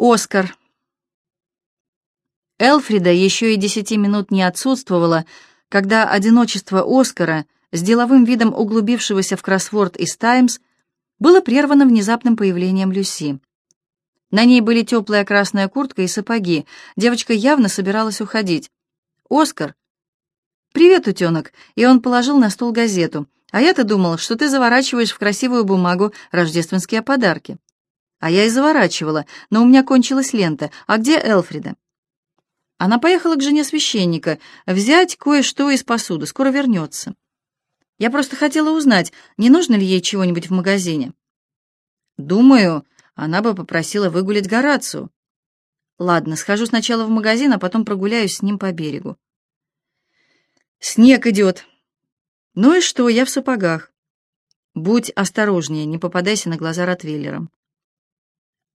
Оскар. Элфрида еще и десяти минут не отсутствовала, когда одиночество Оскара, с деловым видом углубившегося в кроссворд из «Таймс», было прервано внезапным появлением Люси. На ней были теплая красная куртка и сапоги. Девочка явно собиралась уходить. «Оскар!» «Привет, утенок!» И он положил на стол газету. «А я-то думал, что ты заворачиваешь в красивую бумагу рождественские подарки». А я и заворачивала, но у меня кончилась лента. А где Элфрида? Она поехала к жене священника взять кое-что из посуды. Скоро вернется. Я просто хотела узнать, не нужно ли ей чего-нибудь в магазине. Думаю, она бы попросила выгулять Горацию. Ладно, схожу сначала в магазин, а потом прогуляюсь с ним по берегу. Снег идет. Ну и что, я в сапогах. Будь осторожнее, не попадайся на глаза Ротвейлерам.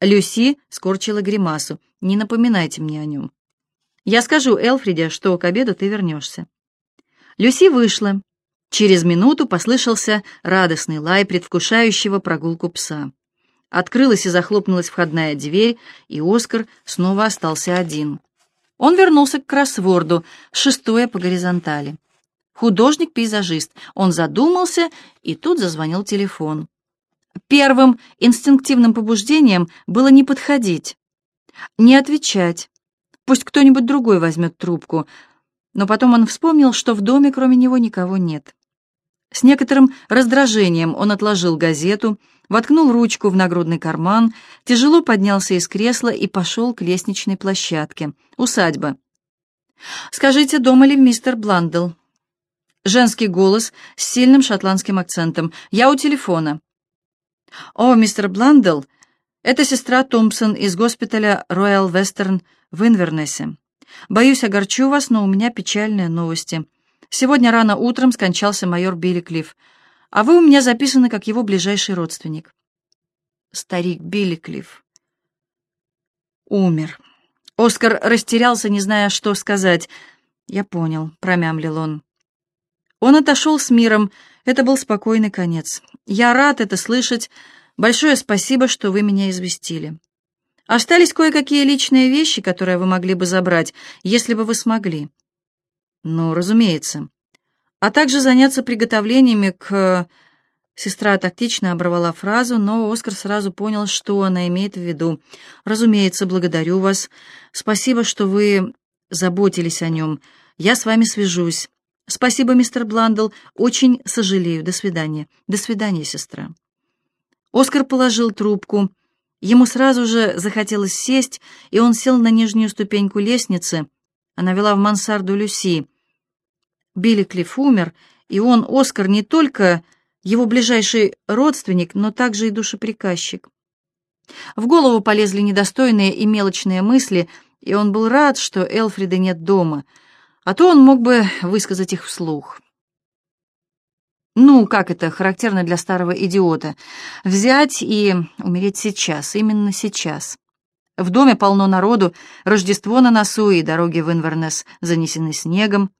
Люси скорчила гримасу. «Не напоминайте мне о нем. Я скажу Элфриде, что к обеду ты вернешься». Люси вышла. Через минуту послышался радостный лай предвкушающего прогулку пса. Открылась и захлопнулась входная дверь, и Оскар снова остался один. Он вернулся к кроссворду, шестое по горизонтали. Художник-пейзажист. Он задумался, и тут зазвонил телефон. Первым инстинктивным побуждением было не подходить, не отвечать. Пусть кто-нибудь другой возьмет трубку. Но потом он вспомнил, что в доме кроме него никого нет. С некоторым раздражением он отложил газету, воткнул ручку в нагрудный карман, тяжело поднялся из кресла и пошел к лестничной площадке. Усадьба. «Скажите, дома ли мистер Бландл?» Женский голос с сильным шотландским акцентом. «Я у телефона». «О, мистер Бландл, это сестра Томпсон из госпиталя Royal Western в Инвернессе. Боюсь, огорчу вас, но у меня печальные новости. Сегодня рано утром скончался майор Билли Клифф, а вы у меня записаны как его ближайший родственник». Старик Билли Клифф умер. Оскар растерялся, не зная, что сказать. «Я понял», — промямлил он. Он отошел с миром, — это был спокойный конец. Я рад это слышать. Большое спасибо, что вы меня известили. Остались кое-какие личные вещи, которые вы могли бы забрать, если бы вы смогли. Ну, разумеется. А также заняться приготовлениями к... Сестра тактично оборвала фразу, но Оскар сразу понял, что она имеет в виду. «Разумеется, благодарю вас. Спасибо, что вы заботились о нем. Я с вами свяжусь. «Спасибо, мистер Бландл. Очень сожалею. До свидания. До свидания, сестра». Оскар положил трубку. Ему сразу же захотелось сесть, и он сел на нижнюю ступеньку лестницы. Она вела в мансарду Люси. Билли Клифф умер, и он, Оскар, не только его ближайший родственник, но также и душеприказчик. В голову полезли недостойные и мелочные мысли, и он был рад, что Элфрида нет дома — а то он мог бы высказать их вслух. Ну, как это характерно для старого идиота? Взять и умереть сейчас, именно сейчас. В доме полно народу, Рождество на носу и дороги в Инвернес занесены снегом.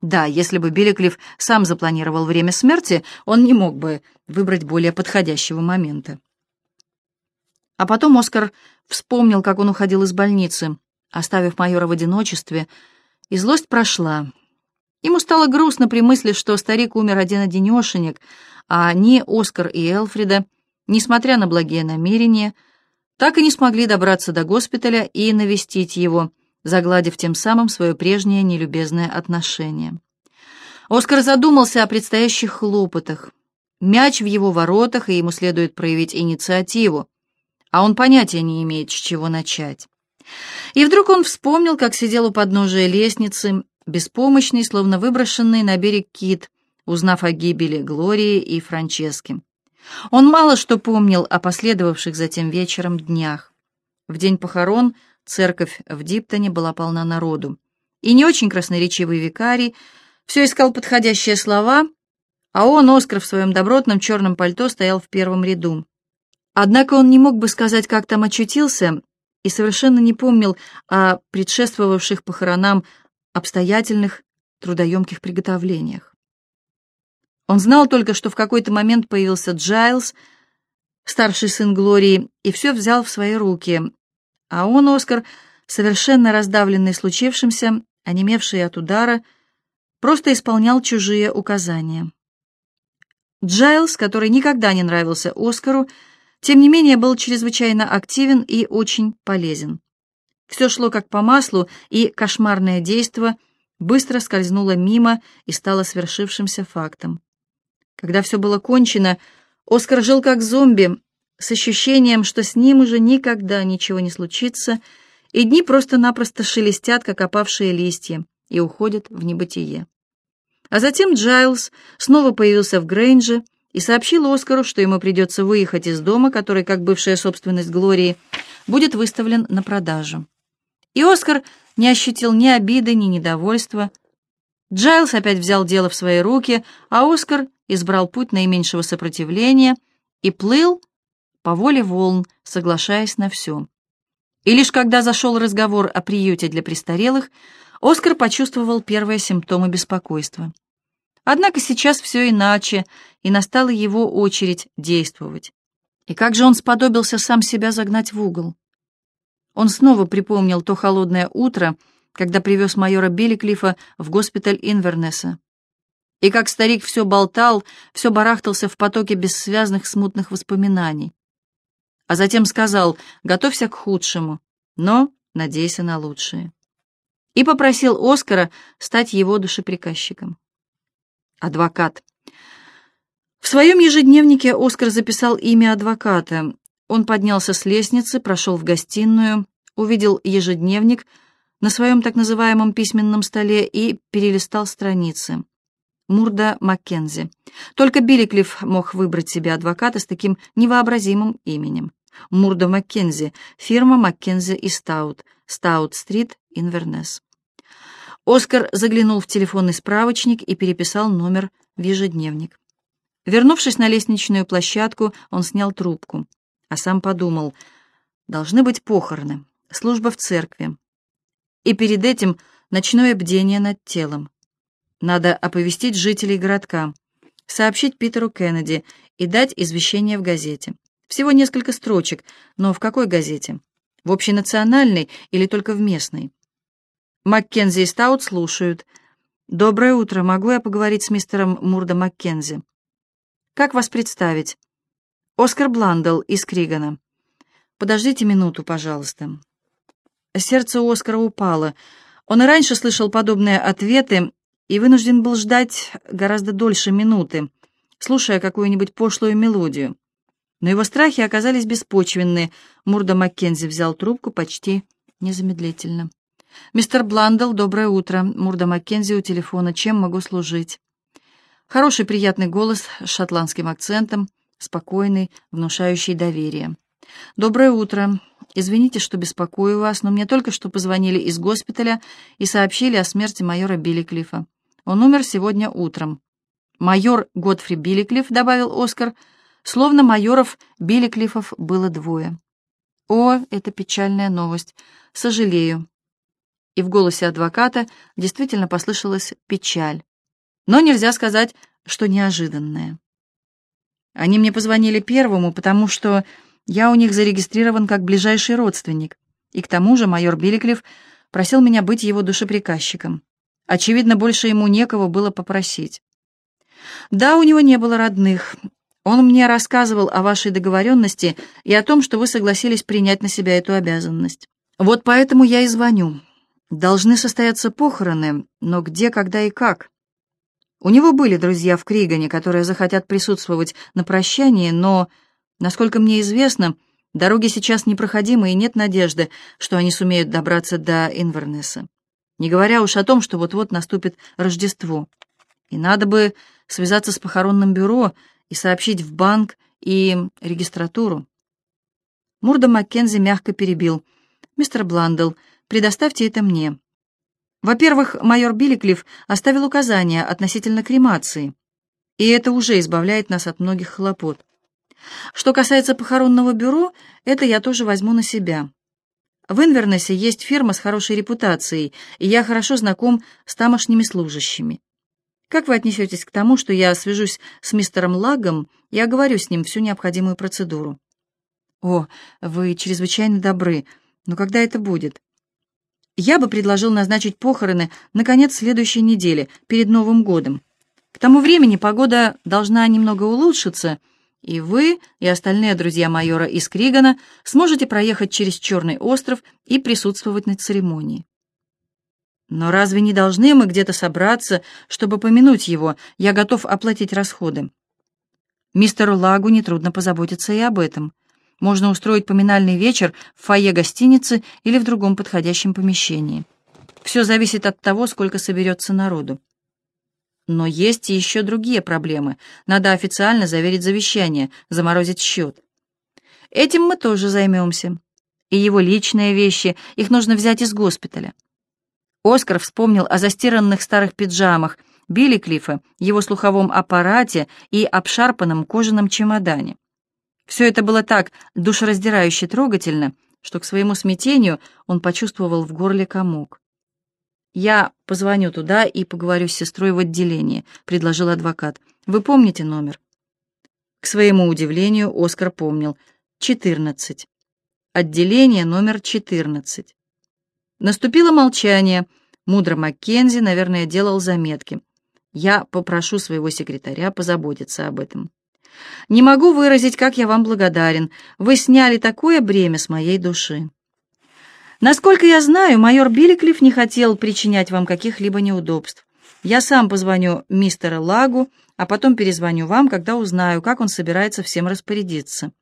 Да, если бы Белеклифф сам запланировал время смерти, он не мог бы выбрать более подходящего момента. А потом Оскар вспомнил, как он уходил из больницы, оставив майора в одиночестве, и злость прошла. Ему стало грустно при мысли, что старик умер один-одинешенек, а они, Оскар и Элфрида, несмотря на благие намерения, так и не смогли добраться до госпиталя и навестить его, загладив тем самым свое прежнее нелюбезное отношение. Оскар задумался о предстоящих хлопотах. Мяч в его воротах, и ему следует проявить инициативу, а он понятия не имеет, с чего начать. И вдруг он вспомнил, как сидел у подножия лестницы, беспомощный, словно выброшенный на берег кит, узнав о гибели Глории и Франчески. Он мало что помнил о последовавших затем вечером днях. В день похорон церковь в Диптоне была полна народу. И не очень красноречивый викарий все искал подходящие слова, а он, Оскар, в своем добротном черном пальто стоял в первом ряду. Однако он не мог бы сказать, как там очутился, и совершенно не помнил о предшествовавших похоронам обстоятельных, трудоемких приготовлениях. Он знал только, что в какой-то момент появился Джайлз, старший сын Глории, и все взял в свои руки. А он, Оскар, совершенно раздавленный случившимся, онемевший от удара, просто исполнял чужие указания. Джайлз, который никогда не нравился Оскару, тем не менее был чрезвычайно активен и очень полезен. Все шло как по маслу, и кошмарное действо быстро скользнуло мимо и стало свершившимся фактом. Когда все было кончено, Оскар жил как зомби, с ощущением, что с ним уже никогда ничего не случится, и дни просто-напросто шелестят, как опавшие листья, и уходят в небытие. А затем Джайлз снова появился в Грейнже и сообщил Оскару, что ему придется выехать из дома, который, как бывшая собственность Глории, будет выставлен на продажу. И Оскар не ощутил ни обиды, ни недовольства. Джайлз опять взял дело в свои руки, а Оскар избрал путь наименьшего сопротивления и плыл по воле волн, соглашаясь на все. И лишь когда зашел разговор о приюте для престарелых, Оскар почувствовал первые симптомы беспокойства. Однако сейчас все иначе, и настала его очередь действовать. И как же он сподобился сам себя загнать в угол? Он снова припомнил то холодное утро, когда привез майора Белликлифа в госпиталь Инвернеса. И как старик все болтал, все барахтался в потоке бессвязных смутных воспоминаний. А затем сказал «Готовься к худшему, но надейся на лучшее». И попросил Оскара стать его душеприказчиком адвокат. В своем ежедневнике Оскар записал имя адвоката. Он поднялся с лестницы, прошел в гостиную, увидел ежедневник на своем так называемом письменном столе и перелистал страницы. Мурда Маккензи. Только Билликлифф мог выбрать себе адвоката с таким невообразимым именем. Мурда Маккензи, фирма Маккензи и Стаут, Стаут-стрит, Инвернес. Оскар заглянул в телефонный справочник и переписал номер в ежедневник. Вернувшись на лестничную площадку, он снял трубку, а сам подумал, должны быть похороны, служба в церкви. И перед этим ночное бдение над телом. Надо оповестить жителей городка, сообщить Питеру Кеннеди и дать извещение в газете. Всего несколько строчек, но в какой газете? В общенациональной или только в местной? Маккензи и Стаут слушают. «Доброе утро. Могу я поговорить с мистером Мурдо Маккензи?» «Как вас представить?» «Оскар Бландел из Кригана». «Подождите минуту, пожалуйста». Сердце Оскара упало. Он и раньше слышал подобные ответы и вынужден был ждать гораздо дольше минуты, слушая какую-нибудь пошлую мелодию. Но его страхи оказались беспочвенны. Мурда Маккензи взял трубку почти незамедлительно. «Мистер Бландел, доброе утро. Мурда Маккензи у телефона. Чем могу служить?» Хороший приятный голос с шотландским акцентом, спокойный, внушающий доверие. «Доброе утро. Извините, что беспокою вас, но мне только что позвонили из госпиталя и сообщили о смерти майора Билликлифа. Он умер сегодня утром». «Майор Годфри Билликлиф», — добавил Оскар, — словно майоров Билликлифов было двое. «О, это печальная новость. Сожалею и в голосе адвоката действительно послышалась печаль. Но нельзя сказать, что неожиданная. Они мне позвонили первому, потому что я у них зарегистрирован как ближайший родственник, и к тому же майор Биликлев просил меня быть его душеприказчиком. Очевидно, больше ему некого было попросить. Да, у него не было родных. Он мне рассказывал о вашей договоренности и о том, что вы согласились принять на себя эту обязанность. Вот поэтому я и звоню. Должны состояться похороны, но где, когда и как? У него были друзья в Кригане, которые захотят присутствовать на прощании, но, насколько мне известно, дороги сейчас непроходимы и нет надежды, что они сумеют добраться до Инвернеса. Не говоря уж о том, что вот-вот наступит Рождество. И надо бы связаться с похоронным бюро и сообщить в банк и регистратуру. Мурда Маккензи мягко перебил. «Мистер Бландл, Предоставьте это мне. Во-первых, майор Билликлифф оставил указания относительно кремации, и это уже избавляет нас от многих хлопот. Что касается похоронного бюро, это я тоже возьму на себя. В Инвернесе есть фирма с хорошей репутацией, и я хорошо знаком с тамошними служащими. Как вы отнесетесь к тому, что я свяжусь с мистером Лагом и оговорю с ним всю необходимую процедуру? О, вы чрезвычайно добры. Но когда это будет? Я бы предложил назначить похороны на конец следующей недели, перед Новым годом. К тому времени погода должна немного улучшиться, и вы, и остальные друзья майора из Кригана сможете проехать через Черный остров и присутствовать на церемонии. Но разве не должны мы где-то собраться, чтобы помянуть его? Я готов оплатить расходы. Мистеру Лагу нетрудно позаботиться и об этом. Можно устроить поминальный вечер в фойе гостиницы или в другом подходящем помещении. Все зависит от того, сколько соберется народу. Но есть и еще другие проблемы. Надо официально заверить завещание, заморозить счет. Этим мы тоже займемся. И его личные вещи, их нужно взять из госпиталя. Оскар вспомнил о застиранных старых пиджамах, Билли Клиффа, его слуховом аппарате и обшарпанном кожаном чемодане. Все это было так душераздирающе трогательно, что к своему смятению он почувствовал в горле комок. «Я позвоню туда и поговорю с сестрой в отделении», — предложил адвокат. «Вы помните номер?» К своему удивлению, Оскар помнил. «Четырнадцать. Отделение номер четырнадцать». Наступило молчание. Мудро Маккензи, наверное, делал заметки. Я попрошу своего секретаря позаботиться об этом. Не могу выразить, как я вам благодарен. Вы сняли такое бремя с моей души. Насколько я знаю, майор Билликлифф не хотел причинять вам каких-либо неудобств. Я сам позвоню мистеру Лагу, а потом перезвоню вам, когда узнаю, как он собирается всем распорядиться.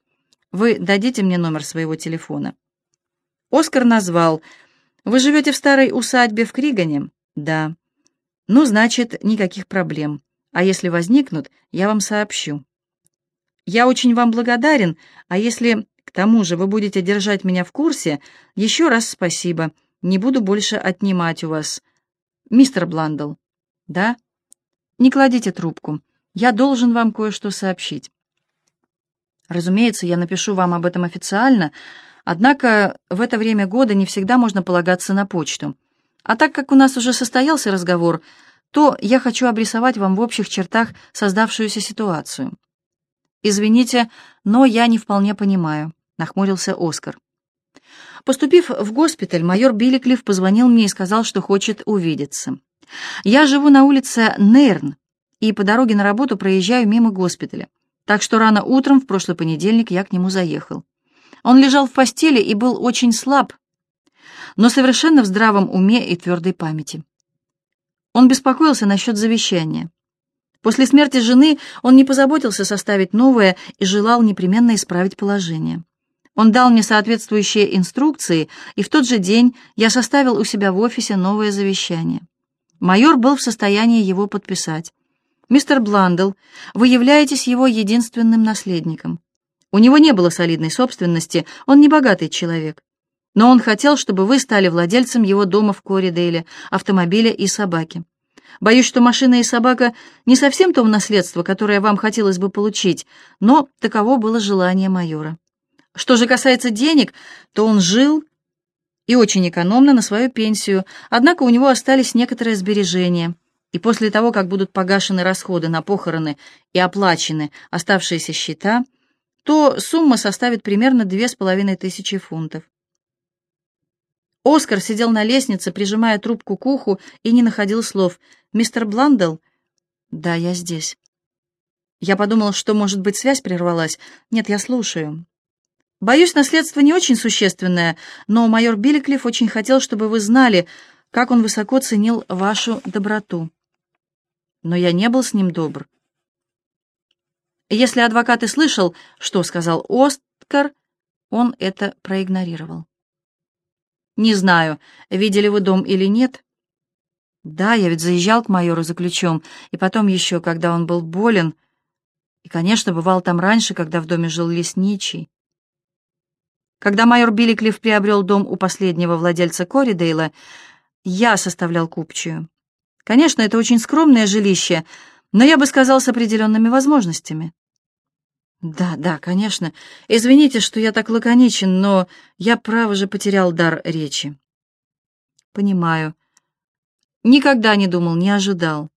Вы дадите мне номер своего телефона?» Оскар назвал. «Вы живете в старой усадьбе в Кригане?» «Да». «Ну, значит, никаких проблем. А если возникнут, я вам сообщу». Я очень вам благодарен, а если к тому же вы будете держать меня в курсе, еще раз спасибо. Не буду больше отнимать у вас. Мистер Бландл. Да? Не кладите трубку. Я должен вам кое-что сообщить. Разумеется, я напишу вам об этом официально, однако в это время года не всегда можно полагаться на почту. А так как у нас уже состоялся разговор, то я хочу обрисовать вам в общих чертах создавшуюся ситуацию. «Извините, но я не вполне понимаю», — нахмурился Оскар. Поступив в госпиталь, майор Билликлифф позвонил мне и сказал, что хочет увидеться. Я живу на улице Нейрн и по дороге на работу проезжаю мимо госпиталя, так что рано утром в прошлый понедельник я к нему заехал. Он лежал в постели и был очень слаб, но совершенно в здравом уме и твердой памяти. Он беспокоился насчет завещания. После смерти жены он не позаботился составить новое и желал непременно исправить положение. Он дал мне соответствующие инструкции, и в тот же день я составил у себя в офисе новое завещание. Майор был в состоянии его подписать. «Мистер Бландл, вы являетесь его единственным наследником. У него не было солидной собственности, он не богатый человек. Но он хотел, чтобы вы стали владельцем его дома в Коридейле, автомобиля и собаки. Боюсь, что машина и собака не совсем то наследство, которое вам хотелось бы получить, но таково было желание майора. Что же касается денег, то он жил и очень экономно на свою пенсию, однако у него остались некоторые сбережения, и после того, как будут погашены расходы на похороны и оплачены оставшиеся счета, то сумма составит примерно две с половиной тысячи фунтов. Оскар сидел на лестнице, прижимая трубку к уху, и не находил слов. «Мистер Бландел?» «Да, я здесь». Я подумал, что, может быть, связь прервалась. Нет, я слушаю. Боюсь, наследство не очень существенное, но майор Билликлифф очень хотел, чтобы вы знали, как он высоко ценил вашу доброту. Но я не был с ним добр. Если адвокат и слышал, что сказал Оскар, он это проигнорировал. «Не знаю, видели вы дом или нет?» «Да, я ведь заезжал к майору за ключом, и потом еще, когда он был болен, и, конечно, бывал там раньше, когда в доме жил лесничий. Когда майор Билликлифф приобрел дом у последнего владельца Коридейла, я составлял купчую. Конечно, это очень скромное жилище, но я бы сказал, с определенными возможностями. «Да, да, конечно. Извините, что я так лаконичен, но я, право же, потерял дар речи». «Понимаю. Никогда не думал, не ожидал.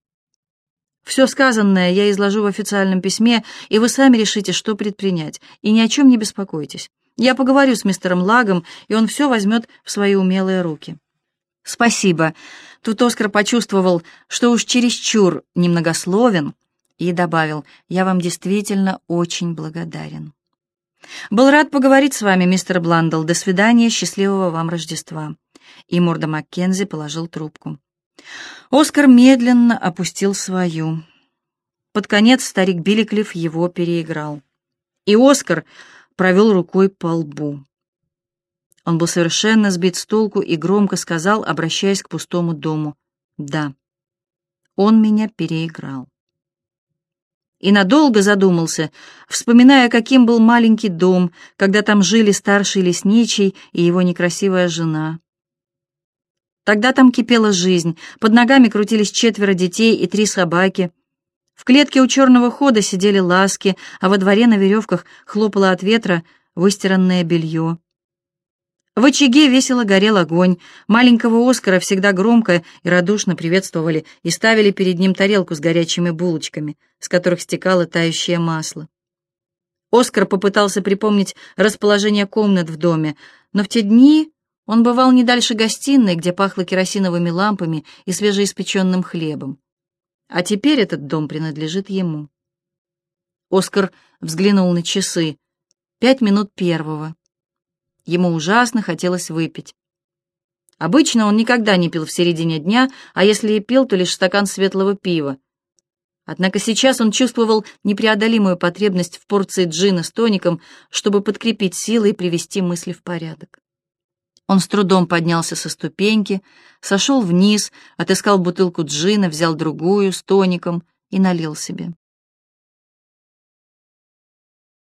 Все сказанное я изложу в официальном письме, и вы сами решите, что предпринять, и ни о чем не беспокойтесь. Я поговорю с мистером Лагом, и он все возьмет в свои умелые руки. Спасибо. Тут Оскар почувствовал, что уж чересчур немногословен, и добавил, я вам действительно очень благодарен. Был рад поговорить с вами, мистер Бландл. До свидания, счастливого вам Рождества. И Морда Маккензи положил трубку. Оскар медленно опустил свою. Под конец старик Билликлифф его переиграл. И Оскар провел рукой по лбу. Он был совершенно сбит с толку и громко сказал, обращаясь к пустому дому, «Да, он меня переиграл». И надолго задумался, вспоминая, каким был маленький дом, когда там жили старший лесничий и его некрасивая жена. Тогда там кипела жизнь, под ногами крутились четверо детей и три собаки. В клетке у черного хода сидели ласки, а во дворе на веревках хлопало от ветра выстиранное белье. В очаге весело горел огонь. Маленького Оскара всегда громко и радушно приветствовали и ставили перед ним тарелку с горячими булочками, с которых стекало тающее масло. Оскар попытался припомнить расположение комнат в доме, но в те дни он бывал не дальше гостиной, где пахло керосиновыми лампами и свежеиспеченным хлебом. А теперь этот дом принадлежит ему. Оскар взглянул на часы. Пять минут первого. Ему ужасно хотелось выпить. Обычно он никогда не пил в середине дня, а если и пил, то лишь стакан светлого пива. Однако сейчас он чувствовал непреодолимую потребность в порции джина с тоником, чтобы подкрепить силы и привести мысли в порядок. Он с трудом поднялся со ступеньки, сошел вниз, отыскал бутылку джина, взял другую с тоником и налил себе.